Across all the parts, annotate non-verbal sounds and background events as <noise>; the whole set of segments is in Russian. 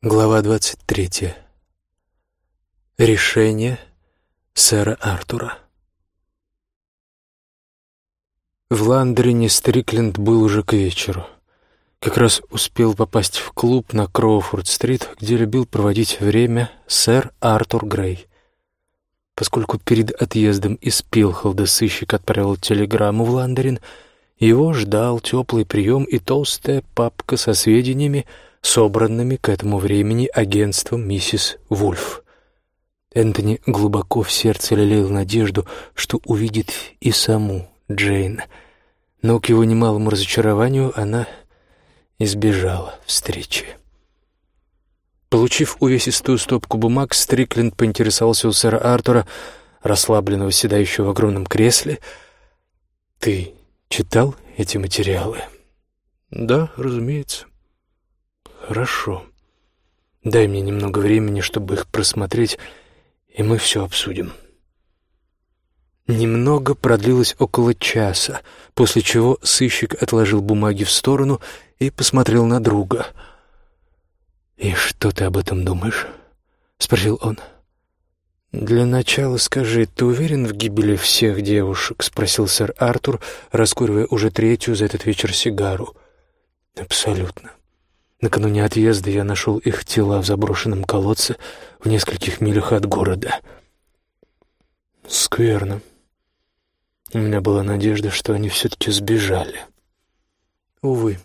Глава двадцать третья. Решение сэра Артура. В Ландрине Стрикленд был уже к вечеру. Как раз успел попасть в клуб на Кроуфорд-стрит, где любил проводить время сэр Артур Грей. Поскольку перед отъездом из Пилхолда сыщик отправил телеграмму в Ландрин, его ждал теплый прием и толстая папка со сведениями, собранными к этому времени агентством миссис Вульф. Энтони глубоко в сердце лелеял надежду, что увидит и саму Джейн, но к его немалому разочарованию она избежала встречи. Получив увесистую стопку бумаг, Стрикленд поинтересовался у сэра Артура, расслабленного, седающего в огромном кресле. «Ты читал эти материалы?» «Да, разумеется». «Хорошо. Дай мне немного времени, чтобы их просмотреть, и мы все обсудим». Немного продлилось около часа, после чего сыщик отложил бумаги в сторону и посмотрел на друга. «И что ты об этом думаешь?» — спросил он. «Для начала скажи, ты уверен в гибели всех девушек?» — спросил сэр Артур, раскуривая уже третью за этот вечер сигару. «Абсолютно. Накануне отъезда я нашел их тела в заброшенном колодце в нескольких милях от города. Скверно. У меня была надежда, что они все-таки сбежали. Увы.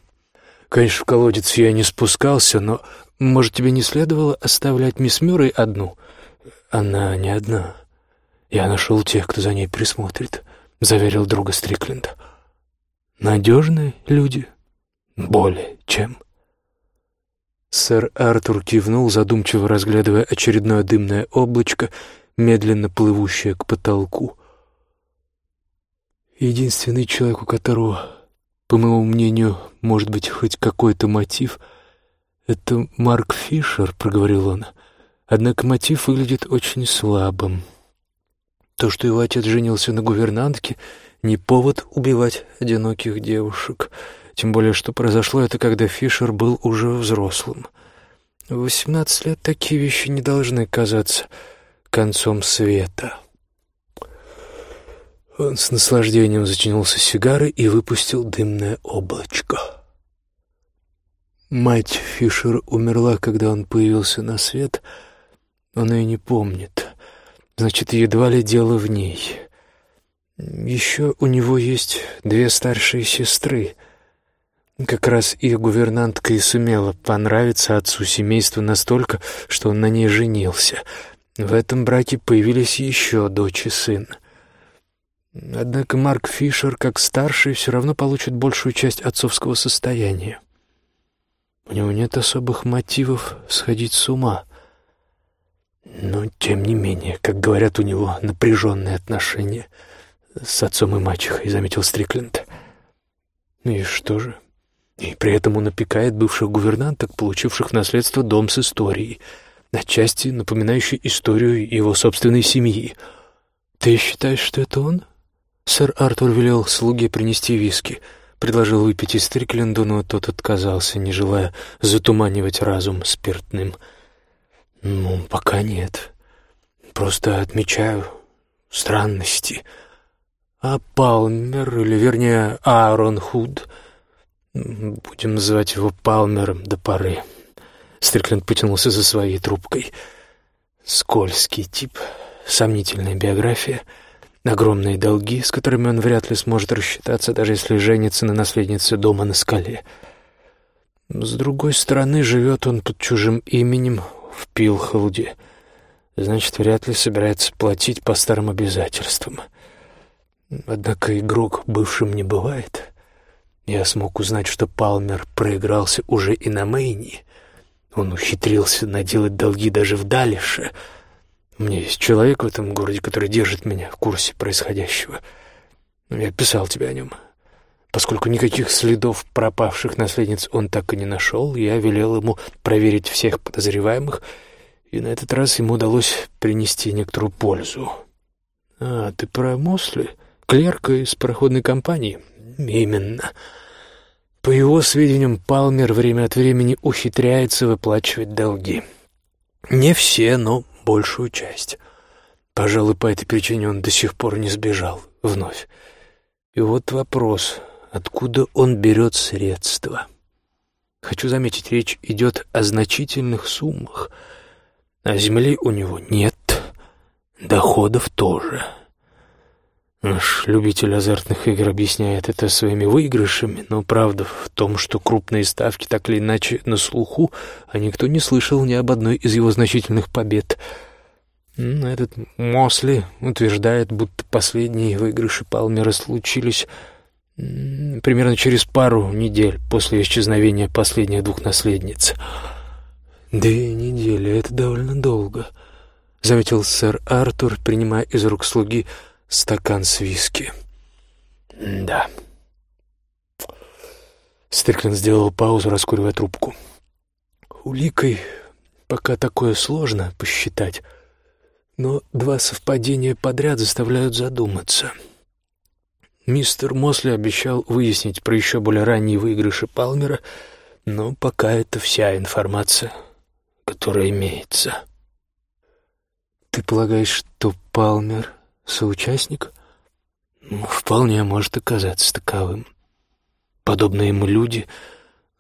Конечно, в колодец я не спускался, но, может, тебе не следовало оставлять мисс Мюррей одну? Она не одна. Я нашел тех, кто за ней присмотрит, — заверил друга Стрикленд. Надежные люди? Более чем. Сэр Артур кивнул, задумчиво разглядывая очередное дымное облачко, медленно плывущее к потолку. Единственный человек, у которого, по моему мнению, может быть хоть какой-то мотив, это Марк Фишер, проговорил он. Однако мотив выглядит очень слабым. То, что его отец женился на гувернантке, не повод убивать одиноких девушек — тем более, что произошло это, когда Фишер был уже взрослым. В восемнадцать лет такие вещи не должны казаться концом света. Он с наслаждением затянулся сигарой и выпустил дымное облачко. Мать Фишера умерла, когда он появился на свет. Он ее не помнит. Значит, едва ли дело в ней. Еще у него есть две старшие сестры — как раз их гувернантка и сумела понравиться отцу семейства настолько, что он на ней женился. В этом браке появились еще дочь и сын. Однако Марк Фишер, как старший, все равно получит большую часть отцовского состояния. У него нет особых мотивов сходить с ума. Но, тем не менее, как говорят, у него напряженные отношения с отцом и мачехой, заметил Стрикленд. И что же? И при этом он опекает бывших гувернанток, получивших в наследство дом с историей, отчасти напоминающий историю его собственной семьи. «Ты считаешь, что это он?» Сэр Артур велел слуге принести виски, предложил выпить из Стрикленду, но тот отказался, не желая затуманивать разум спиртным. «Ну, пока нет. Просто отмечаю странности. А Палмер, или вернее Аарон Худ...» Будем называть его Палмером до поры. Стрикленд потянулся за своей трубкой. Скользкий тип, сомнительная биография, огромные долги, с которыми он вряд ли сможет рассчитаться, даже если женится на наследнице дома на скале. С другой стороны, живет он под чужим именем в Пилхолде. Значит, вряд ли собирается платить по старым обязательствам. Однако игрок бывшим не бывает — я смог узнать, что Палмер проигрался уже и на Мэйне. Он ухитрился наделать долги даже в Далише. У меня есть человек в этом городе, который держит меня в курсе происходящего. Я писал тебе о нем. Поскольку никаких следов пропавших наследниц он так и не нашел, я велел ему проверить всех подозреваемых, и на этот раз ему удалось принести некоторую пользу. «А, ты про Мосли? Клерка из пароходной компании?» «Именно. По его сведениям, Палмер время от времени ухитряется выплачивать долги. Не все, но большую часть. Пожалуй, по этой причине он до сих пор не сбежал вновь. И вот вопрос, откуда он берет средства? Хочу заметить, речь идет о значительных суммах. А земли у него нет, доходов тоже. Наш любитель азартных игр объясняет это своими выигрышами, но правда в том, что крупные ставки так или иначе на слуху, а никто не слышал ни об одной из его значительных побед. Этот Мосли утверждает, будто последние выигрыши Палмера случились примерно через пару недель после исчезновения последних двух наследниц. «Две недели — это довольно долго», — заметил сэр Артур, принимая из рук слуги стакан с виски. «Да». Стрикленд сделал паузу, раскуривая трубку. «Уликой пока такое сложно посчитать, но два совпадения подряд заставляют задуматься». Мистер Мосли обещал выяснить про еще более ранние выигрыши Палмера, но пока это вся информация, которая имеется. «Ты полагаешь, что Палмер Соучастник? Ну, вполне может оказаться таковым. Подобные ему люди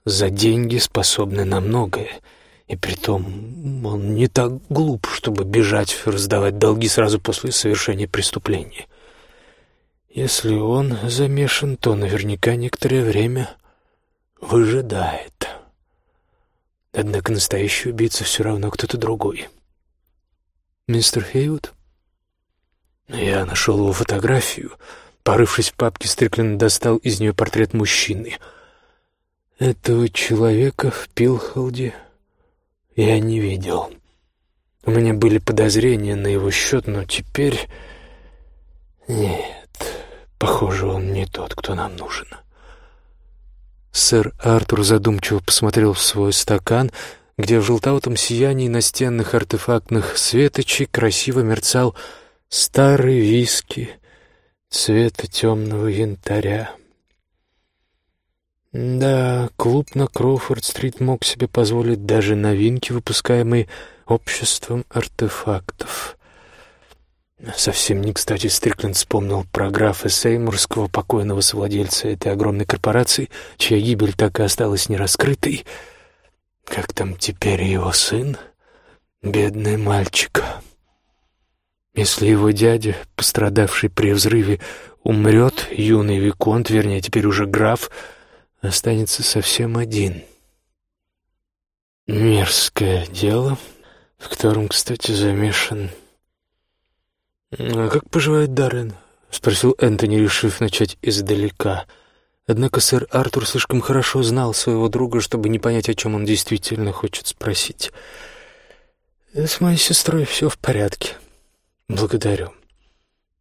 за деньги способны на многое, и притом он не так глуп, чтобы бежать, раздавать долги сразу после совершения преступления. Если он замешан, то наверняка некоторое время выжидает. Однако настоящий убийца все равно кто-то другой. «Мистер Хейвуд?» Я нашел его фотографию. Порывшись в папке, Стрикленд достал из нее портрет мужчины. Этого человека в Пилхолде я не видел. У меня были подозрения на его счет, но теперь... Нет, похоже, он не тот, кто нам нужен. Сэр Артур задумчиво посмотрел в свой стакан, где в желтоватом сиянии настенных артефактных светочей красиво мерцал Старый виски цвета темного янтаря. Да, клуб на Кроуфорд-стрит мог себе позволить даже новинки, выпускаемые обществом артефактов. Совсем не кстати Стрикленд вспомнил про графа Сеймурского, покойного совладельца этой огромной корпорации, чья гибель так и осталась нераскрытой. Как там теперь его сын? Бедный мальчик. Если его дядя, пострадавший при взрыве, умрет, юный Виконт, вернее, теперь уже граф, останется совсем один. Мерзкое дело, в котором, кстати, замешан... «А как поживает Даррен?» — спросил Энтони, решив начать издалека. Однако сэр Артур слишком хорошо знал своего друга, чтобы не понять, о чем он действительно хочет спросить. «С моей сестрой все в порядке», «Благодарю.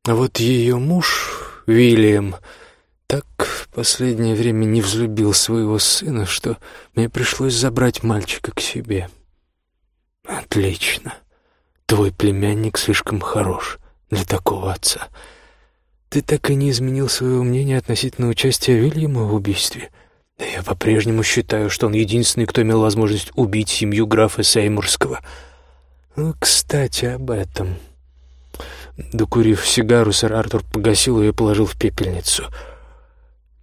А вот ее муж, Уильям, так в последнее время не взлюбил своего сына, что мне пришлось забрать мальчика к себе». «Отлично. Твой племянник слишком хорош для такого отца. Ты так и не изменил своего мнения относительно участия Уильяма в убийстве?» Да я по-прежнему считаю, что он единственный, кто имел возможность убить семью графа Сеймурского. Ну, кстати, об этом. Докурив сигару, сэр Артур погасил ее и положил в пепельницу.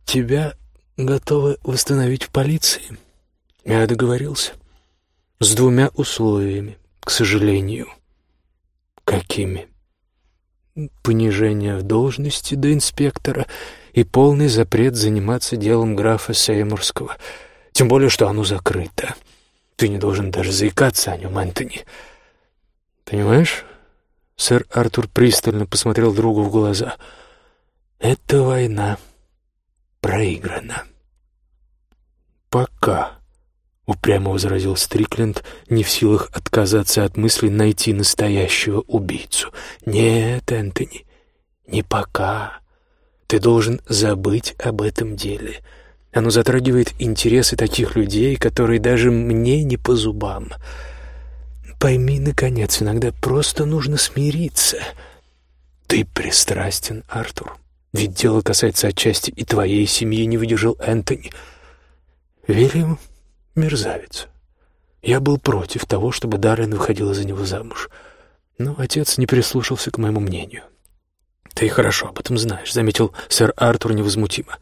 «Тебя готовы восстановить в полиции?» Я договорился. С двумя условиями, к сожалению. Какими? Понижение в должности до инспектора и полный запрет заниматься делом графа Сеймурского. Тем более, что оно закрыто. Ты не должен даже заикаться о нем, Антони. Понимаешь? Сэр Артур пристально посмотрел другу в глаза. «Эта война проиграна». «Пока», — упрямо возразил Стрикленд, не в силах отказаться от мысли найти настоящего убийцу. «Нет, Энтони, не пока. Ты должен забыть об этом деле. Оно затрагивает интересы таких людей, которые даже мне не по зубам». Пойми, наконец, иногда просто нужно смириться. Ты пристрастен, Артур. Ведь дело касается отчасти и твоей семьи, не выдержал Энтони. Вильям — мерзавец. Я был против того, чтобы Дарлин выходила за него замуж. Но отец не прислушался к моему мнению. «Ты хорошо об этом знаешь», — заметил сэр Артур невозмутимо.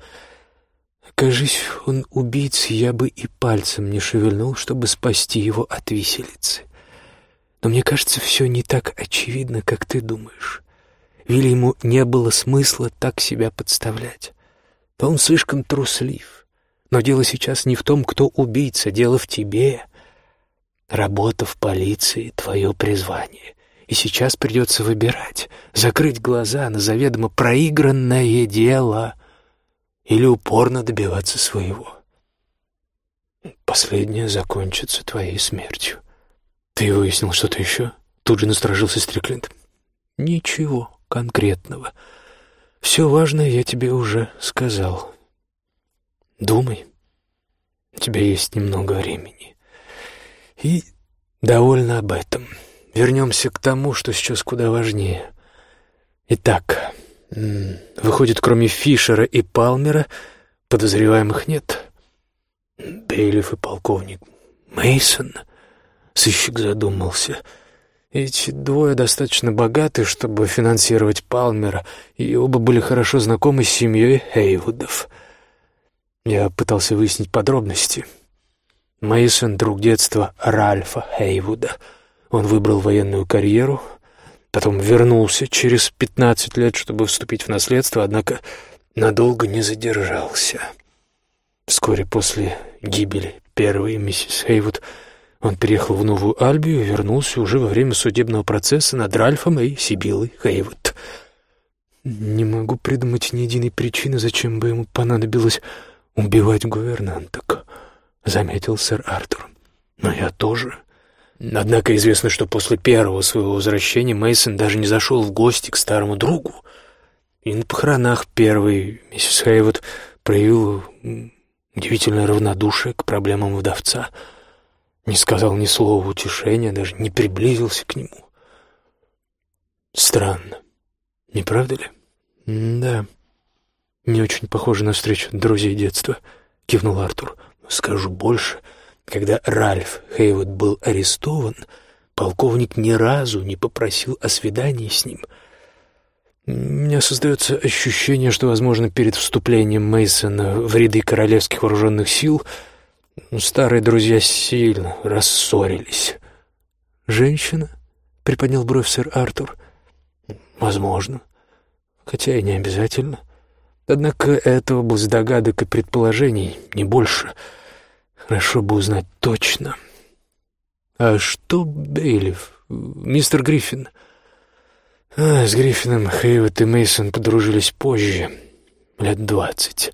«Кажись, он убийц, я бы и пальцем не шевельнул, чтобы спасти его от виселицы. Но мне кажется, все не так очевидно, как ты думаешь. Вильяму не было смысла так себя подставлять. Он слишком труслив. Но дело сейчас не в том, кто убийца, дело в тебе. Работа в полиции — твое призвание. И сейчас придется выбирать, закрыть глаза на заведомо проигранное дело или упорно добиваться своего. Последнее закончится твоей смертью. Ты выяснил что-то еще? Тут же насторожился Стрикленд. Ничего конкретного. Все важное я тебе уже сказал. Думай. У тебя есть немного времени. И довольно об этом. Вернемся к тому, что сейчас куда важнее. Итак, выходит, кроме Фишера и Палмера, подозреваемых нет. Бейлиф и полковник Мейсон. Сыщик задумался. Эти двое достаточно богаты, чтобы финансировать Палмера, и оба были хорошо знакомы с семьей Хейвудов. Я пытался выяснить подробности. Мейсон — друг детства Ральфа Хейвуда — он выбрал военную карьеру, потом вернулся через пятнадцать лет, чтобы вступить в наследство, однако надолго не задержался. Вскоре после гибели первой миссис Хейвуд он переехал в Новую Альбию и вернулся уже во время судебного процесса над Ральфом и Сибилой Хейвуд. Не могу придумать ни единой причины, зачем бы ему понадобилось убивать гувернанток, — заметил сэр Артур. Но я тоже Однако известно, что после первого своего возвращения Мейсон даже не зашел в гости к старому другу. И на похоронах первой миссис Хейвуд проявил удивительное равнодушие к проблемам вдовца. Не сказал ни слова утешения, даже не приблизился к нему. Странно, не правда ли? «Да, не очень похоже на встречу друзей детства», — кивнул Артур. «Скажу больше». Когда Ральф Хейвуд был арестован, полковник ни разу не попросил о свидании с ним. У меня создается ощущение, что, возможно, перед вступлением Мейсона в ряды королевских вооруженных сил старые друзья сильно рассорились. «Женщина?» — приподнял бровь сэр Артур. «Возможно, хотя и не обязательно. Однако это область догадок и предположений, не больше». Хорошо бы узнать точно. А что Бейлиф, мистер Гриффин? А, с Гриффином Хейвот и Мейсон подружились позже, лет двадцать.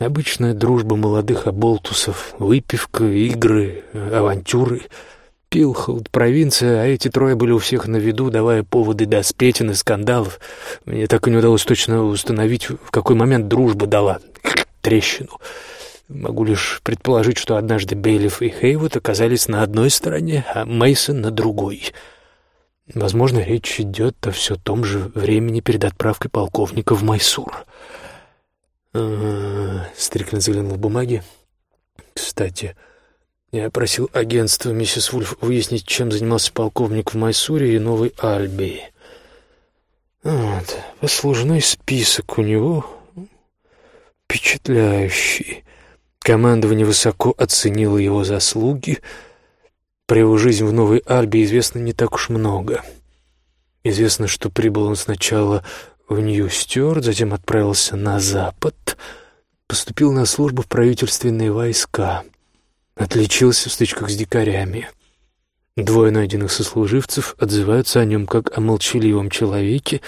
Обычная дружба молодых оболтусов, выпивка, игры, авантюры. Пилхолд, провинция, а эти трое были у всех на виду, давая поводы до сплетен и скандалов. Мне так и не удалось точно установить, в какой момент дружба дала трещину. Могу лишь предположить, что однажды Бейлиф и Хейвуд оказались на одной стороне, а Мейсон на другой. Возможно, речь идет о все том же времени перед отправкой полковника в Майсур. Ага, Стрикленд заглянул в бумаги. Кстати, я просил агентство миссис Вульф выяснить, чем занимался полковник в Майсуре и Новой Альбии. Вот, послужной список у него впечатляющий. Командование высоко оценило его заслуги. Про его жизнь в Новой Альбе известно не так уж много. Известно, что прибыл он сначала в Нью-Стюарт, затем отправился на запад, поступил на службу в правительственные войска, отличился в стычках с дикарями. Двое найденных сослуживцев отзываются о нем как о молчаливом человеке,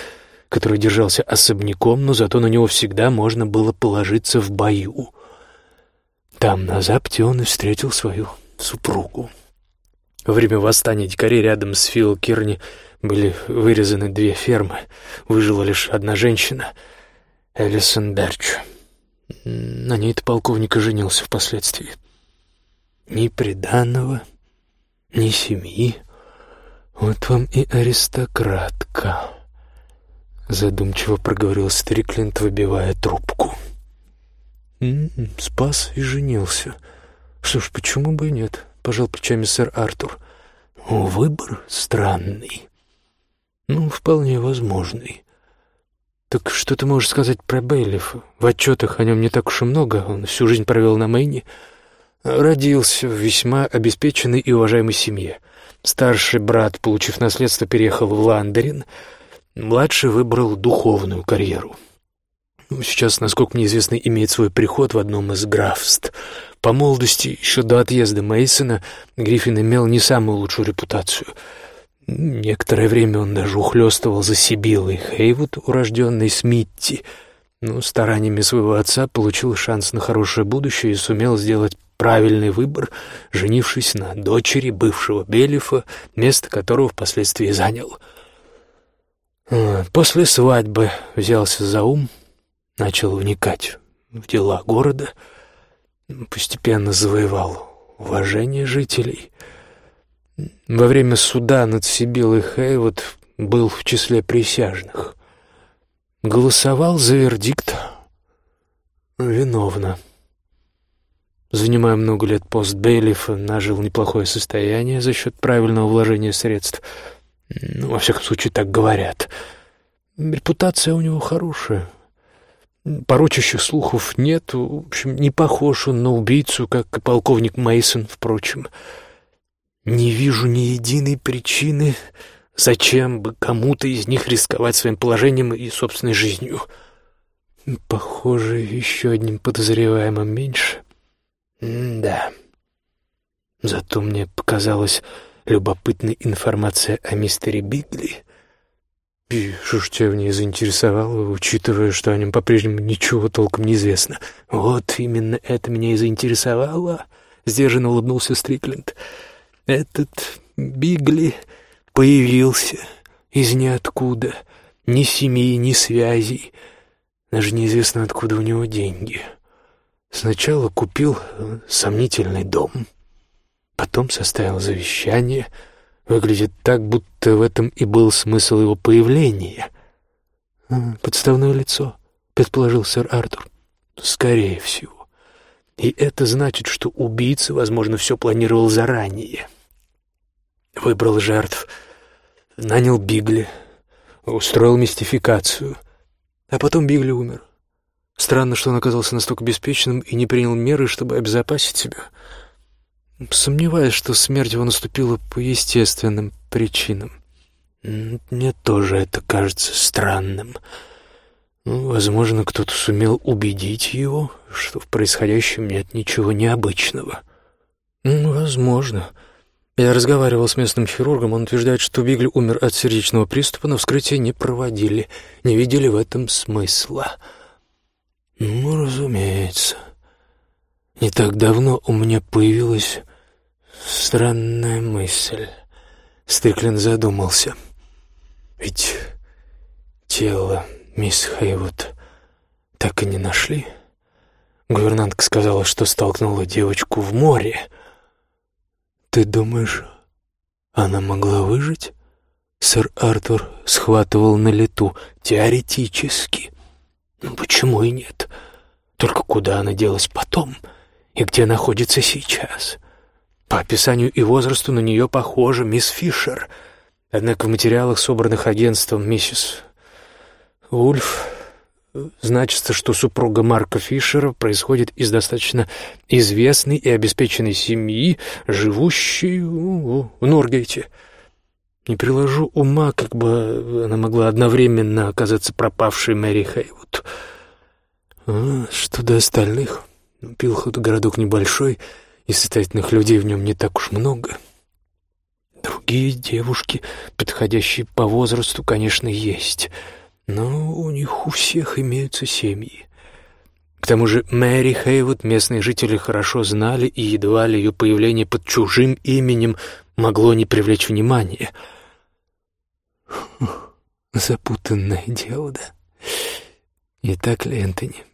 который держался особняком, но зато на него всегда можно было положиться в бою — там, на Западе, он и встретил свою супругу. Во время восстания дикарей рядом с Фил Кирни были вырезаны две фермы. Выжила лишь одна женщина, Элисон Берч. На ней-то полковник и женился впоследствии. Ни приданного, ни семьи. Вот вам и аристократка. Задумчиво проговорил Стрикленд, выбивая трубку. М-м, спас и женился. Что ж, почему бы и нет? Пожал плечами сэр Артур. Выбор странный. Ну, вполне возможный. Так что ты можешь сказать про Бейлифа? В отчетах о нем не так уж и много. Он всю жизнь провел на Мэйне. Родился в весьма обеспеченной и уважаемой семье. Старший брат, получив наследство, переехал в Ландерин. Младший выбрал духовную карьеру. Ну, сейчас, насколько мне известно, имеет свой приход в одном из графств. По молодости, еще до отъезда Мейсона, Гриффин имел не самую лучшую репутацию. Некоторое время он даже ухлёстывал за Сибилой Хейвуд, урожденной Смитти, но стараниями своего отца получил шанс на хорошее будущее и сумел сделать правильный выбор, женившись на дочери бывшего Белифа, место которого впоследствии занял. А, после свадьбы взялся за ум, начал вникать в дела города, постепенно завоевал уважение жителей. Во время суда над Сибилой Хейвуд был в числе присяжных. Голосовал за вердикт виновно. Занимая много лет пост Бейлифа, нажил неплохое состояние за счет правильного вложения средств. Ну, во всяком случае, так говорят. Репутация у него хорошая. Порочащих слухов нет. В общем, не похож он на убийцу, как и полковник Мейсон, впрочем. Не вижу ни единой причины, зачем бы кому-то из них рисковать своим положением и собственной жизнью. Похоже, еще одним подозреваемым меньше — да. Зато мне показалась любопытной информация о мистере Бигли. И что ж тебя в ней заинтересовало, учитывая, что о нем по-прежнему ничего толком не известно? Вот именно это меня и заинтересовало, — сдержанно улыбнулся Стрикленд. Этот Бигли появился из ниоткуда, ни семьи, ни связей. Даже неизвестно, откуда у него деньги. — Сначала купил сомнительный дом, потом составил завещание. Выглядит так, будто в этом и был смысл его появления. А, «Подставное лицо», — предположил сэр Артур. «Скорее всего. И это значит, что убийца, возможно, все планировал заранее. Выбрал жертв, нанял Бигли, устроил мистификацию, а потом Бигли умер. Странно, что он оказался настолько беспечным и не принял меры, чтобы обезопасить себя. Сомневаюсь, что смерть его наступила по естественным причинам. Мне тоже это кажется странным. Ну, возможно, кто-то сумел убедить его, что в происходящем нет ничего необычного. Возможно. Я разговаривал с местным хирургом, он утверждает, что Бигли умер от сердечного приступа, но вскрытие не проводили, не видели в этом смысла. Ну, разумеется. Не так давно у меня появилась странная мысль. Стриклин задумался. Ведь тело мисс Хейвуд так и не нашли. Гувернантка сказала, что столкнула девочку в море. Ты думаешь, она могла выжить? Сэр Артур схватывал на лету. Теоретически. Ну почему и нет? Только куда она делась потом и где находится сейчас? По описанию и возрасту на нее похожа мисс Фишер. Однако в материалах, собранных агентством миссис Ульф, значится, что супруга Марка Фишера происходит из достаточно известной и обеспеченной семьи, живущей в Норгейте. Не приложу ума, как бы она могла одновременно оказаться пропавшей Мэри Хейвуд. А, что до остальных? Пилхот городок небольшой, и состоятельных людей в нем не так уж много. Другие девушки, подходящие по возрасту, конечно, есть, но у них у всех имеются семьи. К тому же Мэри Хейвуд местные жители хорошо знали, и едва ли ее появление под чужим именем могло не привлечь внимания. Запутанное дело, да? Не так ли, Энтони? —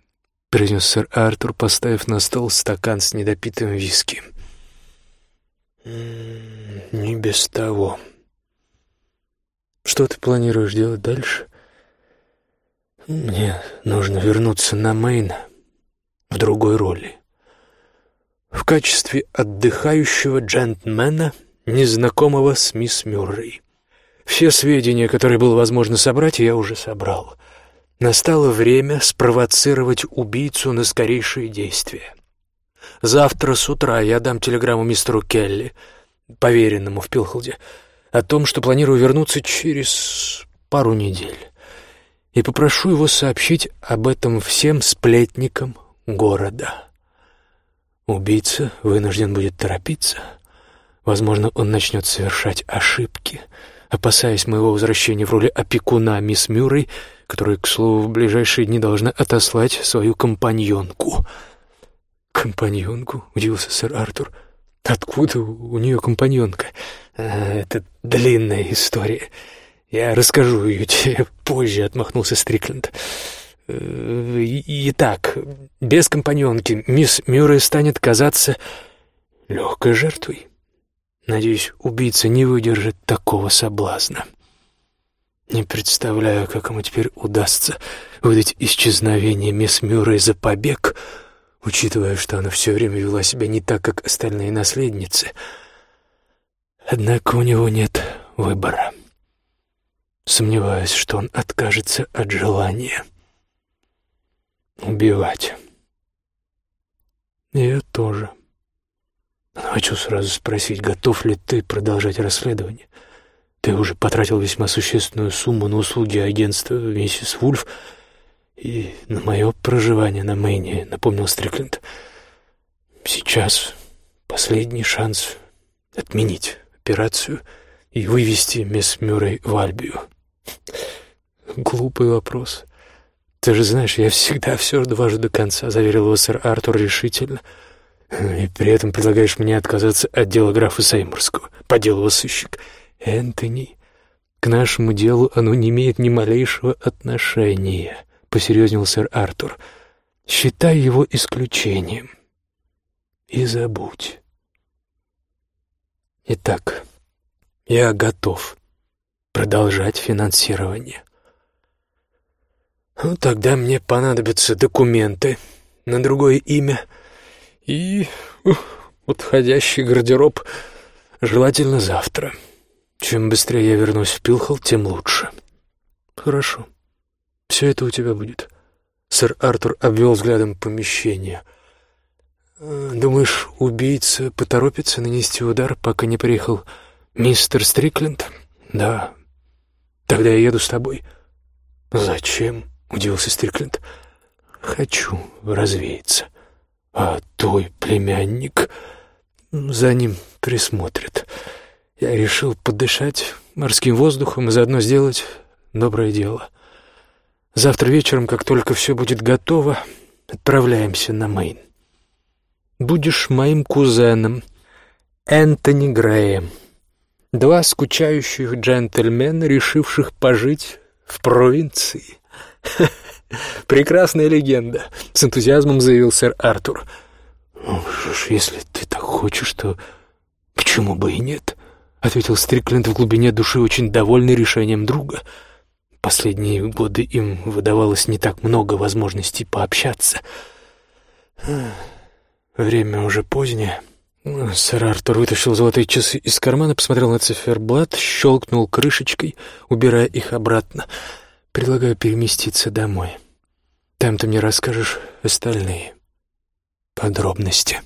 произнес сэр Артур, поставив на стол стакан с недопитым виски. «Не без того. Что ты планируешь делать дальше?» «Мне нужно вернуться на Мейн, в другой роли. В качестве отдыхающего джентльмена, незнакомого с мисс Мюррей. Все сведения, которые было возможно собрать, я уже собрал. Настало время спровоцировать убийцу на скорейшие действия. Завтра с утра я дам телеграмму мистеру Келли, поверенному в Пилхолде, о том, что планирую вернуться через пару недель, и попрошу его сообщить об этом всем сплетникам города. Убийца вынужден будет торопиться. Возможно, он начнет совершать ошибки, опасаясь моего возвращения в роли опекуна мисс Мюррей, которая, к слову, в ближайшие дни должна отослать свою компаньонку. «Компаньонку?» — удивился сэр Артур. «Откуда у нее компаньонка?» а, «Это длинная история. Я расскажу ее тебе <laughs> позже», — отмахнулся Стрикленд. Э, «Итак, без компаньонки мисс Мюррей станет казаться легкой жертвой. Надеюсь, убийца не выдержит такого соблазна». Не представляю, как ему теперь удастся выдать исчезновение мисс Мюррей за побег, учитывая, что она все время вела себя не так, как остальные наследницы. Однако у него нет выбора. Сомневаюсь, что он откажется от желания убивать. Я тоже. хочу сразу спросить, готов ли ты продолжать расследование? — ты уже потратил весьма существенную сумму на услуги агентства миссис Вульф и на мое проживание на Мэйне, напомнил Стрикленд. Сейчас последний шанс отменить операцию и вывести мисс Мюррей в Альбию. Глупый вопрос. Ты же знаешь, я всегда все дважды до конца, заверил его сэр Артур решительно. И при этом предлагаешь мне отказаться от дела графа Сеймурского, по сыщик. «Энтони, к нашему делу оно не имеет ни малейшего отношения», — посерьезнел сэр Артур. «Считай его исключением. И забудь». Итак, я готов продолжать финансирование. Ну, тогда мне понадобятся документы на другое имя и ух, подходящий гардероб, желательно завтра. Чем быстрее я вернусь в Пилхол, тем лучше. Хорошо. Все это у тебя будет. Сэр Артур обвел взглядом помещение. «Э, думаешь, убийца поторопится нанести удар, пока не приехал мистер Стрикленд? Да. Тогда я еду с тобой. Зачем? Удивился Стрикленд. Хочу развеяться. А твой племянник за ним присмотрит. Я решил подышать морским воздухом и заодно сделать доброе дело. Завтра вечером, как только все будет готово, отправляемся на Мейн. Будешь моим кузеном, Энтони Грэем. Два скучающих джентльмена, решивших пожить в провинции. <laughs> Прекрасная легенда, с энтузиазмом заявил сэр Артур. Ну, если ты так хочешь, то почему бы и нет? — ответил Стрикленд в глубине души, очень довольный решением друга. Последние годы им выдавалось не так много возможностей пообщаться. Время уже позднее. Сэр Артур вытащил золотые часы из кармана, посмотрел на циферблат, щелкнул крышечкой, убирая их обратно. «Предлагаю переместиться домой. Там ты мне расскажешь остальные подробности».